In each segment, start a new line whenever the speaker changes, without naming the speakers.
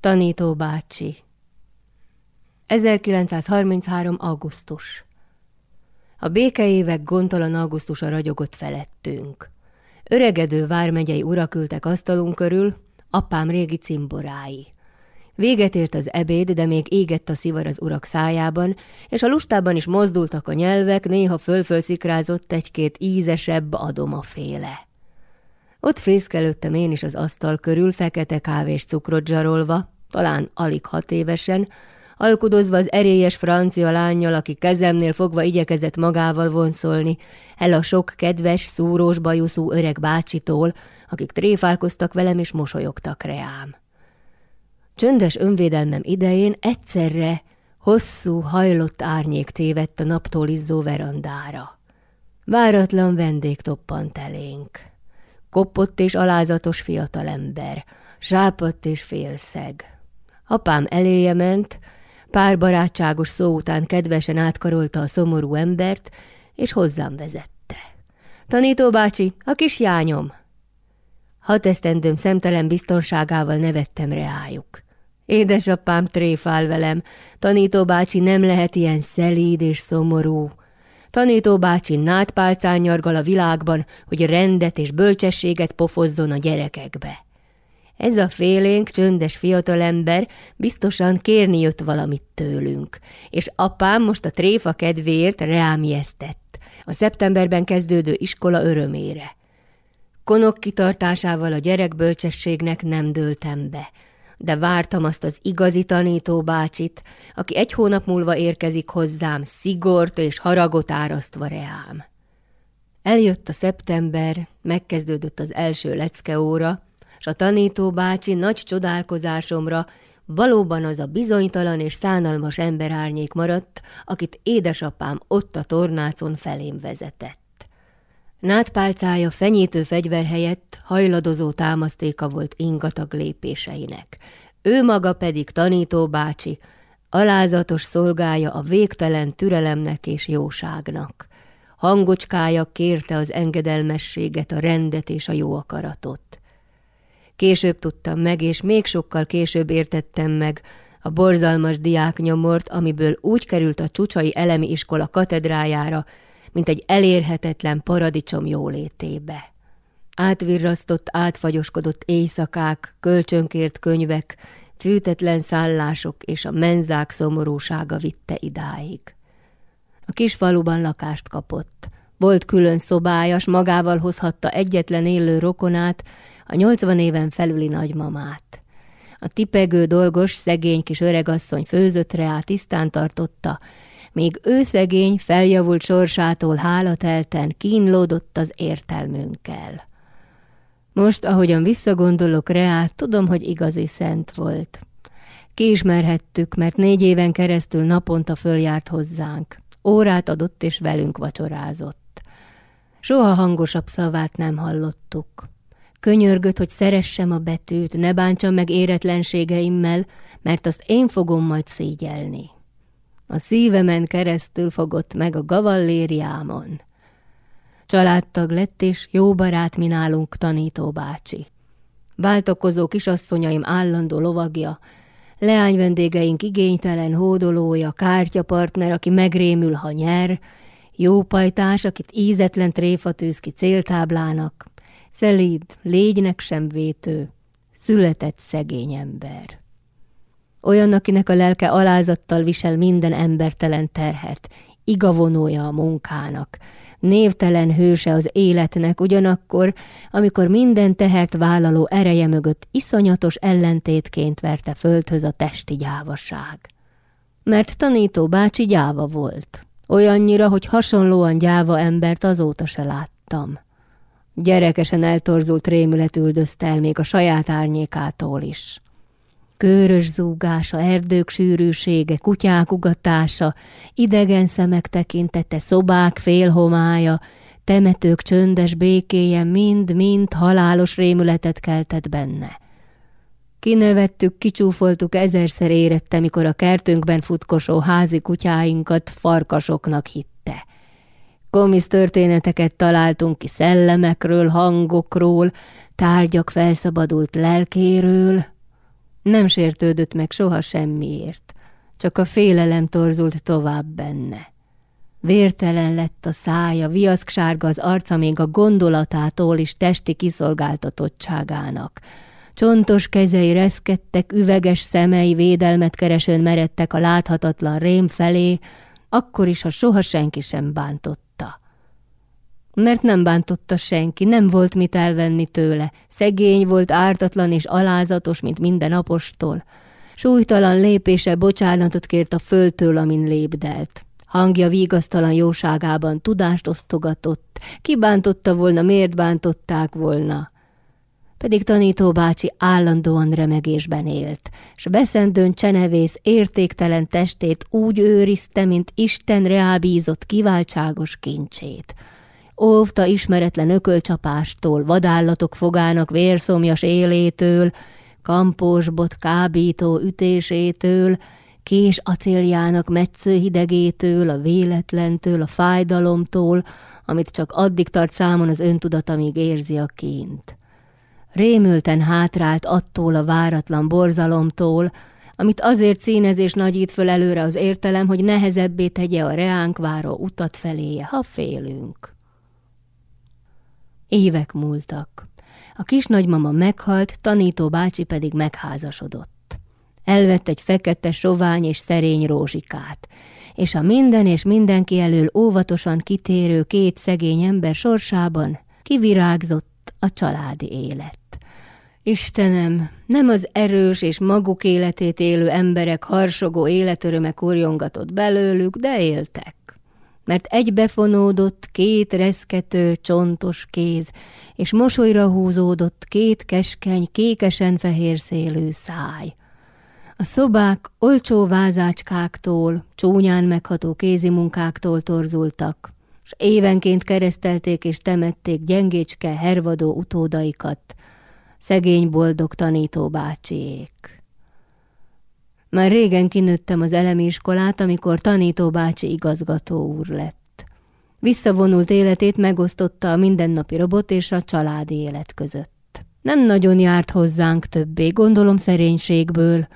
Tanító bácsi 1933. augusztus A békeévek gondtalan augusztusa ragyogott felettünk. Öregedő vármegyei urak ültek asztalunk körül, apám régi cimborái. Véget ért az ebéd, de még égett a szivar az urak szájában, és a lustában is mozdultak a nyelvek, néha fölfölszikrázott egy-két ízesebb adomaféle. Ott fészkelődtem én is az asztal körül, fekete kávés cukrot zsarolva, talán alig hat évesen, alkudozva az erélyes francia lányjal, aki kezemnél fogva igyekezett magával vonszolni, el a sok kedves, szúrós bajuszú öreg bácsitól, akik tréfálkoztak velem és mosolyogtak reám. Csöndes önvédelmem idején egyszerre hosszú, hajlott árnyék tévedt a naptól izzó verandára. Váratlan vendég toppant elénk. Kopott és alázatos fiatalember, sápadt és félszeg. Apám eléje ment, pár barátságos szó után kedvesen átkarolta a szomorú embert, és hozzám vezette. Tanító bácsi, a kis jányom! Hat esztendőm szemtelen biztonságával nevettem reájuk. Édesapám tréfál velem, tanító bácsi nem lehet ilyen szelíd és szomorú. Tanító bácsi nátpálcán nyargal a világban, hogy rendet és bölcsességet pofozzon a gyerekekbe. Ez a félénk, csöndes fiatalember biztosan kérni jött valamit tőlünk, és apám most a tréfa kedvéért reámjeztett, a szeptemberben kezdődő iskola örömére. Konok kitartásával a gyerekbölcsességnek nem dőltem be, de vártam azt az igazi tanító bácsit, aki egy hónap múlva érkezik hozzám, szigort és haragot árasztva reám. Eljött a szeptember, megkezdődött az első leckeóra, s a tanító bácsi nagy csodálkozásomra valóban az a bizonytalan és szánalmas emberárnyék maradt, akit édesapám ott a tornácon felém vezetett. Nátpálcája fenyítő fegyver helyett hajladozó támasztéka volt ingatag lépéseinek. Ő maga pedig tanító bácsi, alázatos szolgája a végtelen türelemnek és jóságnak. Hangocskája kérte az engedelmességet, a rendet és a jó akaratot. Később tudtam meg, és még sokkal később értettem meg a borzalmas diáknyomort, amiből úgy került a Csucsai Elemi Iskola katedrájára, mint egy elérhetetlen paradicsom jólétébe. Átvirrasztott, átfagyoskodott éjszakák, kölcsönkért könyvek, fűtetlen szállások és a menzák szomorúsága vitte idáig. A kis faluban lakást kapott. Volt külön szobája, s magával hozhatta egyetlen élő rokonát, a nyolcvan éven felüli nagymamát. A tipegő dolgos, szegény kis öregasszony főzött rá, tisztán tartotta, míg ő szegény, feljavult sorsától hálatelten kínlódott az értelmünkkel. Most, ahogyan visszagondolok rá, tudom, hogy igazi szent volt. Kiismerhettük, mert négy éven keresztül naponta följárt hozzánk. Órát adott és velünk vacsorázott. Soha hangosabb szavát nem hallottuk. Könyörgött, hogy szeressem a betűt, ne bántsam meg éretlenségeimmel, mert azt én fogom majd szégyelni. A szívemen keresztül fogott meg a gavallériámon. Családtag lett, és jó barát mi nálunk tanító bácsi. Váltakozó kisasszonyaim állandó lovagja, leány vendégeink igénytelen hódolója, kártyapartner, aki megrémül, ha nyer, jó pajtás, akit ízetlen tréfa tűz ki céltáblának, szelíd, légynek sem vétő, született szegény ember. Olyan, akinek a lelke alázattal visel minden embertelen terhet, igavonója a munkának, névtelen hőse az életnek, ugyanakkor, amikor minden tehert vállaló ereje mögött iszonyatos ellentétként verte földhöz a testi gyávaság. Mert tanító bácsi gyáva volt, olyannyira, hogy hasonlóan gyáva embert azóta se láttam. Gyerekesen eltorzult rémület üldözte el még a saját árnyékától is. Körös zúgása, erdők sűrűsége, kutyák ugatása, idegen szemek tekintete, szobák félhomája, temetők csöndes békéje mind-mind halálos rémületet keltett benne. Kinevettük, kicsúfoltuk, ezerszer érette, mikor a kertünkben futkosó házi kutyáinkat farkasoknak hitte. Komisz történeteket találtunk ki szellemekről, hangokról, tárgyak felszabadult lelkéről, Nem sértődött meg soha semmiért, csak a félelem torzult tovább benne. Vértelen lett a szája, viaszksárga az arca még a gondolatától is testi kiszolgáltatottságának. Csontos kezei reszkedtek, üveges szemei védelmet keresőn meredtek a láthatatlan rém felé, akkor is, ha soha senki sem bántotta. Mert nem bántotta senki, nem volt mit elvenni tőle, szegény volt, ártatlan és alázatos, mint minden apostol. Súlytalan lépése bocsánatot kért a földtől, amin lépdelt. Hangja vígasztalan jóságában tudást osztogatott, kibántotta volna, miért bántották volna. Pedig tanító bácsi állandóan remegésben élt, s beszendőn csenevész értéktelen testét úgy őrizte, mint Isten reábízott kiváltságos kincsét. Óvta ismeretlen ökölcsapástól, vadállatok fogának vérszomjas élétől, kampósbot kábító ütésétől, kés acéljának metsző hidegétől, a véletlentől, a fájdalomtól, amit csak addig tart számon az öntudat, amíg érzi a kint. Rémülten hátrált attól a váratlan borzalomtól, amit azért színez és nagyít föl előre az értelem, hogy nehezebbé tegye a reánk váró utat feléje, ha félünk. Évek múltak. A kis nagymama meghalt, tanító bácsi pedig megházasodott. Elvett egy fekete, sovány és szerény rózsikát, és a minden és mindenki elől óvatosan kitérő két szegény ember sorsában kivirágzott a családi élet. Istenem, nem az erős és maguk életét élő emberek harsogó életöröme kurjongatott belőlük, de éltek. Mert egy befonódott, két reszkető, csontos kéz, és mosolyra húzódott két keskeny, kékesen fehér szélű száj. A szobák olcsó vázácskáktól, csúnyán megható kézimunkáktól torzultak, s évenként keresztelték és temették gyengécske, hervadó utódaikat, szegény boldog tanító bácsiék. Már régen kinőttem az elemi iskolát, amikor tanító bácsi igazgató úr lett. Visszavonult életét megosztotta a mindennapi robot és a családi élet között. Nem nagyon járt hozzánk többé, gondolom szerénységből,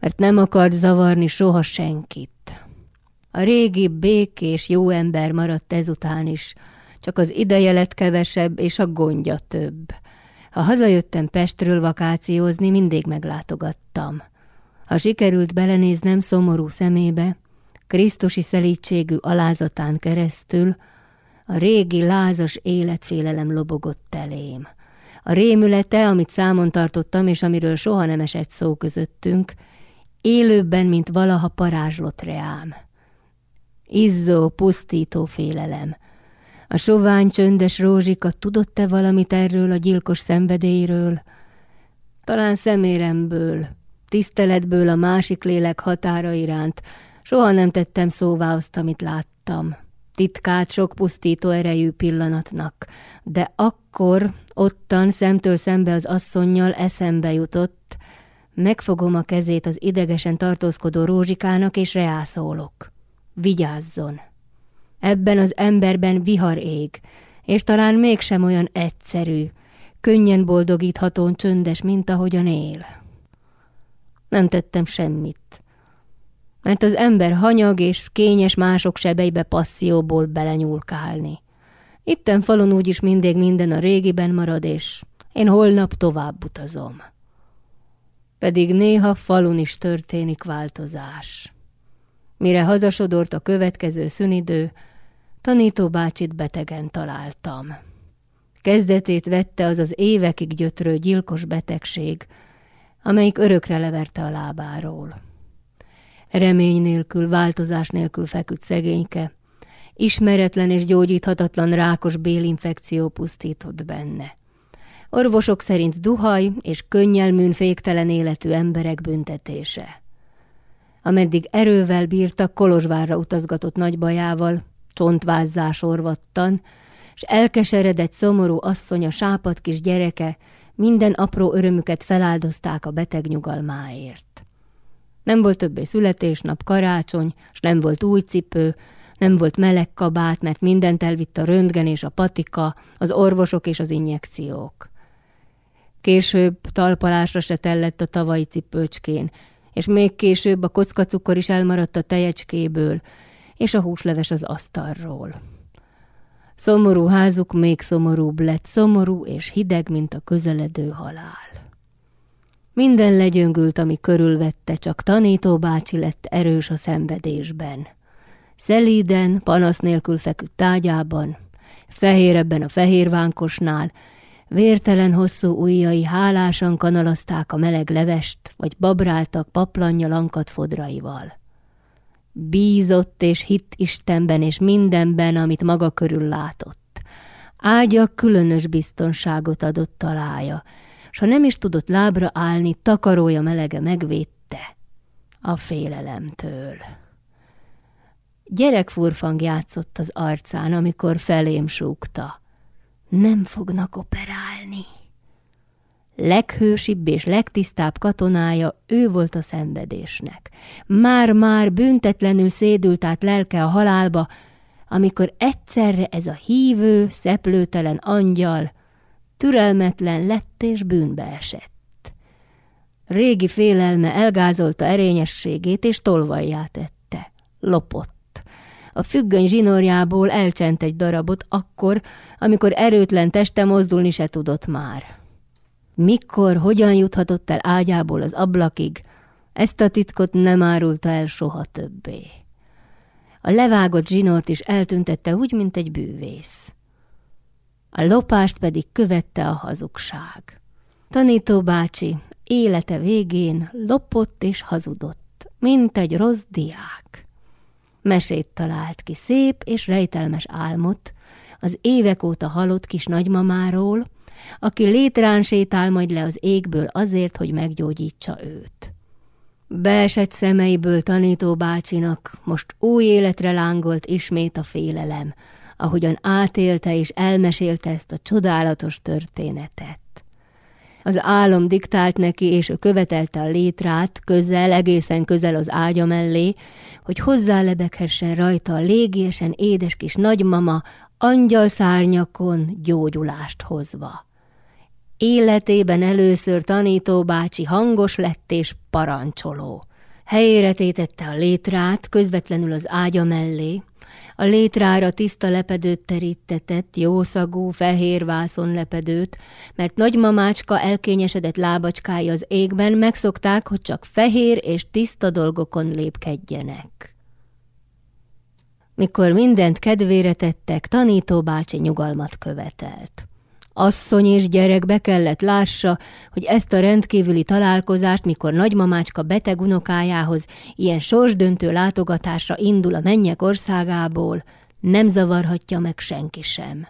mert nem akart zavarni soha senkit. A régi békés jó ember maradt ezután is, csak az ideje lett kevesebb, és a gondja több. Ha hazajöttem Pestről vakációzni, mindig meglátogattam. Ha sikerült belenéznem szomorú szemébe, Krisztusi szelítségű alázatán keresztül, a régi lázas életfélelem lobogott elém. A rémülete, amit számon tartottam, és amiről soha nem esett szó közöttünk, élőbben, mint valaha parázslott reám. Izzó, pusztító félelem. A sovány, csöndes rózsika tudott-e valamit erről a gyilkos szenvedélyről? Talán szeméremből, tiszteletből a másik lélek határa iránt, soha nem tettem szóvá azt, amit láttam. Titkát sok pusztító erejű pillanatnak, de akkor, ottan, szemtől szembe az asszonynal eszembe jutott, Megfogom a kezét az idegesen tartózkodó rózsikának, és reászólok. Vigyázzon! Ebben az emberben vihar ég, és talán mégsem olyan egyszerű, könnyen boldogíthatón csöndes, mint ahogyan él. Nem tettem semmit, mert az ember hanyag és kényes mások sebeibe passzióból belenyúlkálni. Itten falon úgyis mindig minden a régiben marad, és én holnap tovább utazom pedig néha falun is történik változás. Mire hazasodort a következő szünidő, tanító bácsit betegen találtam. Kezdetét vette az az évekig gyötrő gyilkos betegség, amelyik örökre leverte a lábáról. Remény nélkül, változás nélkül feküdt szegényke, ismeretlen és gyógyíthatatlan rákos bélinfekció pusztított benne. Orvosok szerint duhaj és könnyelműn féktelen életű emberek büntetése. Ameddig erővel bírta, Kolozsvárra utazgatott nagybajával, csontvázzás orvattan, s elkeseredett szomorú asszony a sápat kis gyereke minden apró örömüket feláldozták a beteg nyugalmáért. Nem volt többé születésnap, karácsony, s nem volt új cipő, nem volt meleg kabát, mert mindent elvitt a röntgen és a patika, az orvosok és az injekciók. Később talpalásra se tellett a tavalyi cipőcskén, és még később a kockacukor is elmaradt a tejecskéből, és a húsleves az asztalról. Szomorú házuk még szomorúbb lett, szomorú és hideg, mint a közeledő halál. Minden legyöngült, ami körülvette, csak tanító bácsi lett erős a szenvedésben. Szelíden, panasz nélkül feküdt tágyában, fehérebben a fehérvánkosnál, vértelen hosszú ujjai hálásan kanalazták a meleg levest, vagy babráltak paplanja lankat fodraival. Bízott és hitt Istenben és mindenben, amit maga körül látott. Ágya különös biztonságot adott talája, s ha nem is tudott lábra állni, takarója melege megvédte a félelemtől. Gyerekfurfang játszott az arcán, amikor felém súgta. Nem fognak operálni. Leghősibb és legtisztább katonája ő volt a szenvedésnek. Már-már büntetlenül szédült át lelke a halálba, amikor egyszerre ez a hívő, szeplőtelen angyal türelmetlen lett és bűnbe esett. Régi félelme elgázolta erényességét és tolvajjá tette. Lopott. A függöny zsinórjából elcsent egy darabot akkor, amikor erőtlen teste mozdulni se tudott már. Mikor, hogyan juthatott el ágyából az ablakig, ezt a titkot nem árulta el soha többé. A levágott zsinort is eltüntette úgy, mint egy bűvész a lopást pedig követte a hazugság. Tanító bácsi élete végén lopott és hazudott, mint egy rossz diák. Mesét talált ki szép és rejtelmes álmot az évek óta halott kis nagymamáról, aki létrán sétál majd le az égből azért, hogy meggyógyítsa őt. Beesett szemeiből tanító bácsinak most új életre lángolt ismét a félelem, ahogyan átélte és elmesélte ezt a csodálatos történetet. Az álom diktált neki, és ő követelte a létrát, közel, egészen közel az ágya mellé, hogy hozzálebeghessen rajta a légiesen édes kis nagymama, angyal szárnyakon gyógyulást hozva. Életében először tanító bácsi hangos lett és parancsoló. Helyére tétette a létrát közvetlenül az ágya mellé, a létrára tiszta lepedőt terítetett, jószagú, fehér vászon lepedőt, mert nagymamácska elkényesedett lábacskái az égben megszokták, hogy csak fehér és tiszta dolgokon lépkedjenek. Mikor mindent kedvére tettek, tanító bácsi nyugalmat követelt. Asszony és gyerek be kellett lássa, hogy ezt a rendkívüli találkozást, mikor nagymamácska beteg unokájához ilyen sorsdöntő látogatásra indul a mennyek országából, nem zavarhatja meg senki sem.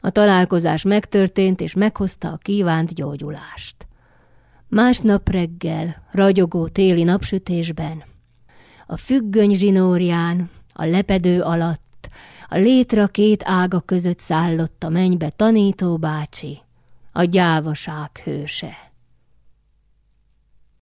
A találkozás megtörtént, és meghozta a kívánt gyógyulást. Másnap reggel, ragyogó téli napsütésben, a függöny zsinórján, a lepedő alatt, a létra két ága között szállott a mennybe tanító bácsi, a gyávaság hőse.